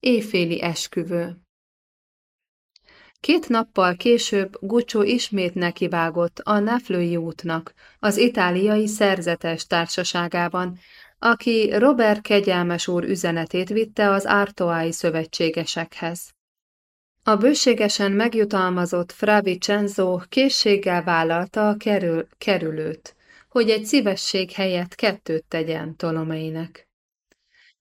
Éjféli esküvő Két nappal később Gucsó ismét nekivágott a Neflői útnak, az itáliai szerzetes társaságában, aki Robert kegyelmes úr üzenetét vitte az ártoái szövetségesekhez. A bőségesen megjutalmazott Fra Vincenzo készséggel vállalta a kerül, kerülőt, hogy egy szívesség helyett kettőt tegyen Tolomeinek.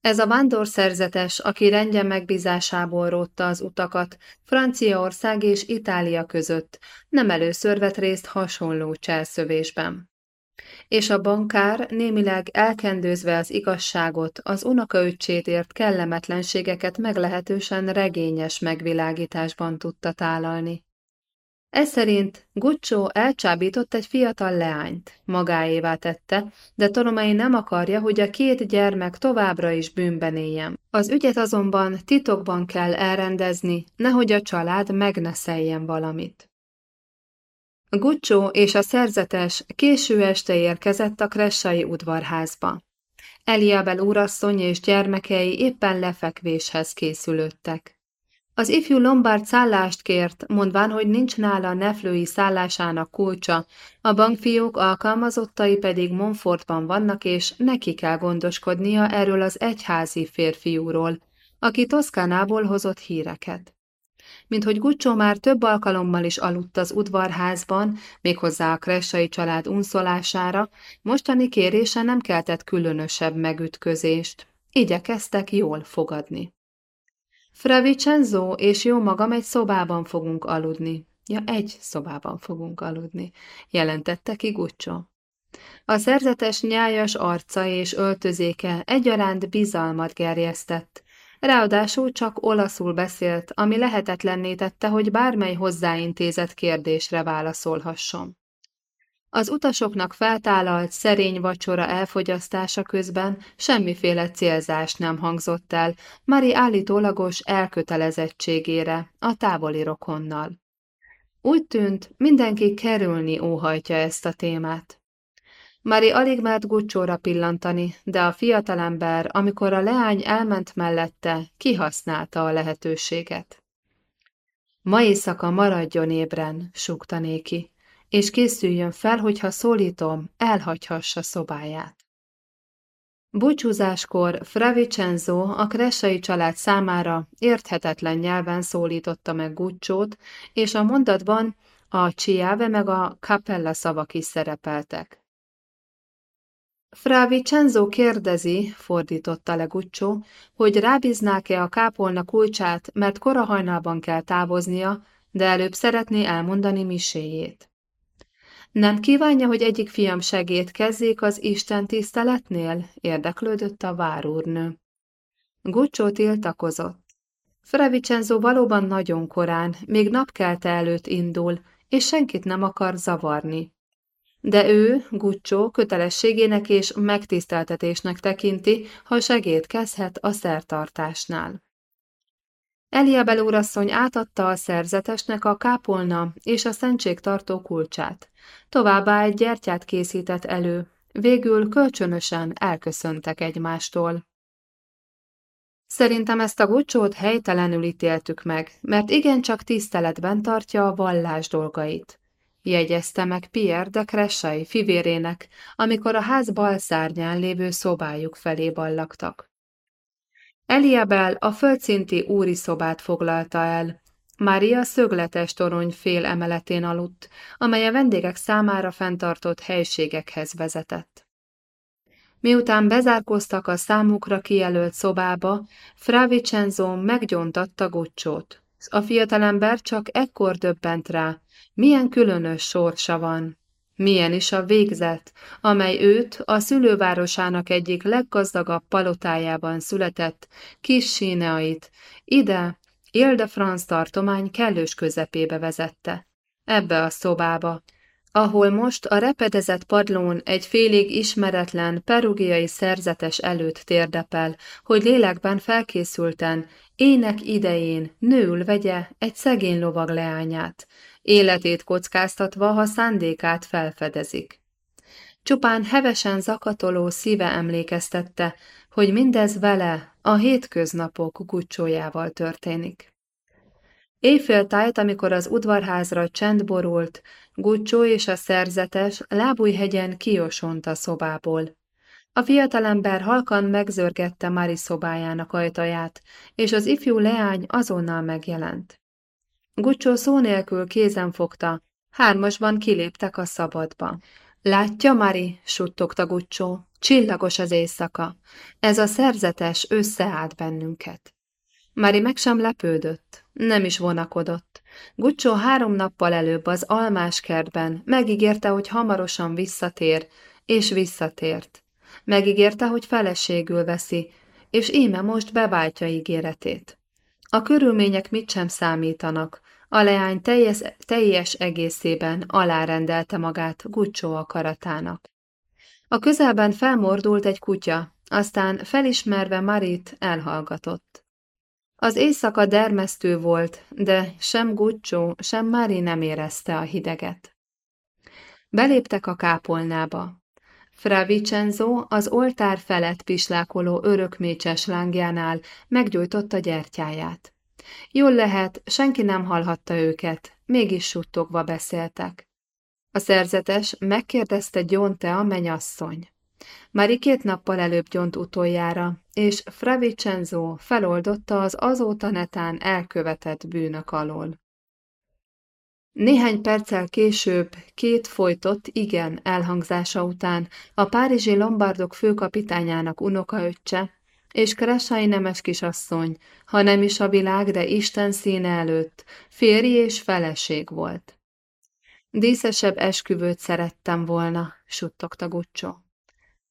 Ez a vándorszerzetes, aki rendje megbízásából rótta az utakat Franciaország és Itália között, nem először vett részt hasonló cselszövésben. És a bankár némileg elkendőzve az igazságot, az unokaöccsét ért kellemetlenségeket meglehetősen regényes megvilágításban tudta tálalni. Ez Guccio elcsábított egy fiatal leányt, magáévá tette, de Tolomei nem akarja, hogy a két gyermek továbbra is bűnben éljen. Az ügyet azonban titokban kell elrendezni, nehogy a család megneszeljen valamit. Guccio és a szerzetes késő este érkezett a kressai udvarházba. Eliabel úrasszony és gyermekei éppen lefekvéshez készülődtek. Az ifjú Lombard szállást kért, mondván, hogy nincs nála a neflői szállásának kulcsa, a bankfiók alkalmazottai pedig Monfortban vannak, és neki kell gondoskodnia erről az egyházi férfiúról, aki Toszkánából hozott híreket. Mint hogy Gucsó már több alkalommal is aludt az udvarházban, méghozzá a kressai család unszolására, mostani kérése nem keltett különösebb megütközést. Igyekeztek jól fogadni. Fra Vincenzo és jó magam egy szobában fogunk aludni. Ja, egy szobában fogunk aludni, jelentette ki Guccio. A szerzetes nyájas arca és öltözéke egyaránt bizalmat gerjesztett, ráadásul csak olaszul beszélt, ami lehetetlenné tette, hogy bármely hozzáintézett kérdésre válaszolhasson. Az utasoknak feltálalt szerény vacsora elfogyasztása közben semmiféle célzás nem hangzott el Mari állítólagos elkötelezettségére a távoli rokonnal. Úgy tűnt, mindenki kerülni óhajtja ezt a témát. Mari alig mert Gucsóra pillantani, de a fiatalember, amikor a leány elment mellette, kihasználta a lehetőséget. Ma éjszaka maradjon ébren, súgta néki és készüljön fel, hogyha szólítom, elhagyhassa szobáját. Búcsúzáskor Fra Vincenzo a Kressai család számára érthetetlen nyelven szólította meg Gucciót, és a mondatban a Ciave meg a Capella szavak is szerepeltek. Fra Vincenzo kérdezi, fordította le Guccio, hogy rábíznák-e a kápolna kulcsát, mert korahajnalban kell távoznia, de előbb szeretné elmondani miséjét. Nem kívánja, hogy egyik fiam segítkezzék az Isten tiszteletnél? érdeklődött a várúrnő. Gucsó tiltakozott. Frevicenzo valóban nagyon korán, még napkelte előtt indul, és senkit nem akar zavarni. De ő, Gucsó, kötelességének és megtiszteltetésnek tekinti, ha segítkezhet a szertartásnál. Eliabel úrasszony átadta a szerzetesnek a kápolna és a szentségtartó kulcsát. Továbbá egy gyertyát készített elő, végül kölcsönösen elköszöntek egymástól. Szerintem ezt a gucsót helytelenül ítéltük meg, mert igencsak tiszteletben tartja a vallás dolgait. Jegyezte meg Pierre de Cressai fivérének, amikor a ház bal szárnyán lévő szobájuk felé ballagtak. Eliabel a földszinti úri szobát foglalta el. Mária szögletes torony fél emeletén aludt, amely a vendégek számára fenntartott helységekhez vezetett. Miután bezárkoztak a számukra kijelölt szobába, Fra Vincenzo meggyontatta Gucciót. A fiatalember csak ekkor döbbent rá, milyen különös sorsa van. Milyen is a végzet, amely őt a szülővárosának egyik leggazdagabb palotájában született, kis síneait, ide, Ile-de-France tartomány kellős közepébe vezette. Ebbe a szobába, ahol most a repedezett padlón egy félig ismeretlen perugiai szerzetes előtt térdepel, hogy lélekben felkészülten, ének idején nőül vegye egy szegény lovag leányát, életét kockáztatva, ha szándékát felfedezik. Csupán hevesen zakatoló szíve emlékeztette, hogy mindez vele, a hétköznapok gucsójával történik. Éjféltájt, amikor az udvarházra csend borult, Gucsó és a szerzetes lábújhegyen kiosont a szobából. A fiatalember halkan megzörgette Mari szobájának ajtaját, és az ifjú leány azonnal megjelent. Gucsó szó nélkül kézen fogta, hármasban kiléptek a szabadba. Látja, Mari, suttogta Gucsó, csillagos az éjszaka. Ez a szerzetes összeállt bennünket. Mari meg sem lepődött, nem is vonakodott. Gucsó három nappal előbb az almás kertben megígérte, hogy hamarosan visszatér, és visszatért. Megígérte, hogy feleségül veszi, és íme most beváltja ígéretét. A körülmények mit sem számítanak, a leány teljes, teljes egészében alárendelte magát Gucsó akaratának. A közelben felmordult egy kutya, aztán felismerve Marit elhallgatott. Az éjszaka dermesztő volt, de sem Gucsó, sem Mari nem érezte a hideget. Beléptek a kápolnába. Fra Vicenzo az oltár felett pislákoló örökmécses lángjánál meggyújtotta gyertyáját. Jól lehet, senki nem hallhatta őket, mégis suttogva beszéltek. A szerzetes megkérdezte Gyonte a menyasszony. Mari két nappal előbb gyont utoljára, és Fra Vicenzo feloldotta az azóta netán elkövetett bűnök alól. Néhány perccel később, két folytott igen elhangzása után a párizsi lombardok főkapitányának unokaöccse és Kressai nemes kisasszony, ha nem is a világ, de Isten színe előtt, férj és feleség volt. Díszesebb esküvőt szerettem volna, suttogta Guccio.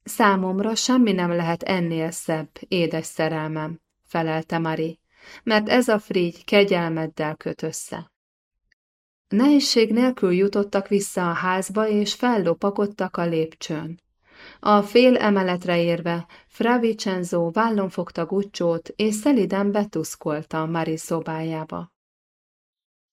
Számomra semmi nem lehet ennél szebb, édes szerelmem, felelte Mari, mert ez a frígy kegyelmeddel köt össze. Nehézség nélkül jutottak vissza a házba, és fellopakodtak a lépcsőn. A fél emeletre érve, Fra Vicenzo vállon fogta Gucciót, és szeliden betuszkolta Mari szobájába.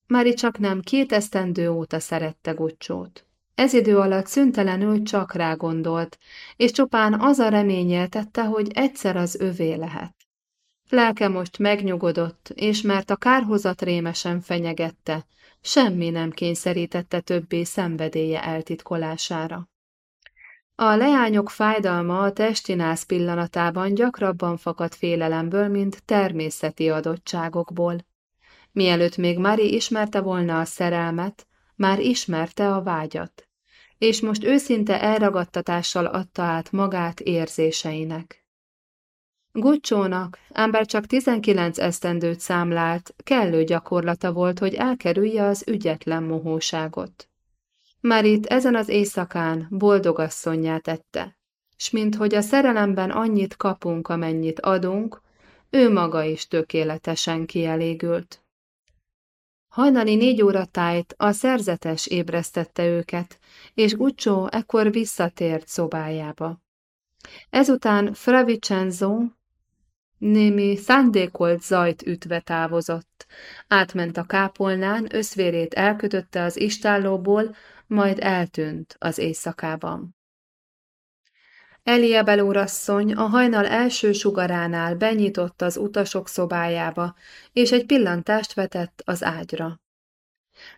Mari csak nem két esztendő óta szerette Gucciót. Ez idő alatt szüntelenül csak rá gondolt, és csupán az a reményeltette, hogy egyszer az övé lehet. Lelke most megnyugodott, és mert a kárhozat rémesen fenyegette, semmi nem kényszerítette többé szenvedélye eltitkolására. A leányok fájdalma a testinász pillanatában gyakrabban fakadt félelemből, mint természeti adottságokból. Mielőtt még Mari ismerte volna a szerelmet, már ismerte a vágyat, és most őszinte elragadtatással adta át magát érzéseinek. Gucsónak, ám bár csak 19 esztendőt számlált, kellő gyakorlata volt, hogy elkerülje az ügyetlen mohóságot. Már itt ezen az éjszakán boldogasszonyjá tette, s minthogy a szerelemben annyit kapunk, amennyit adunk, ő maga is tökéletesen kielégült. Hajnali négy óra tájt a szerzetes ébresztette őket, és Gucsó ekkor visszatért szobájába. Ezután Fravicenzo Némi szándékolt zajt ütve távozott. Átment a kápolnán, összvérét elkötötte az istállóból, majd eltűnt az éjszakában. Elia úrasszony a hajnal első sugaránál benyitott az utasok szobájába, és egy pillantást vetett az ágyra.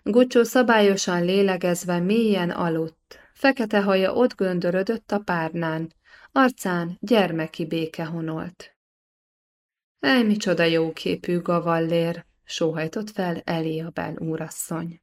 Gucsó szabályosan lélegezve mélyen aludt, fekete haja ott göndörödött a párnán, arcán gyermeki béke honolt. Ej, micsoda jóképű gavallér, sóhajtott fel Eliabel úrasszony.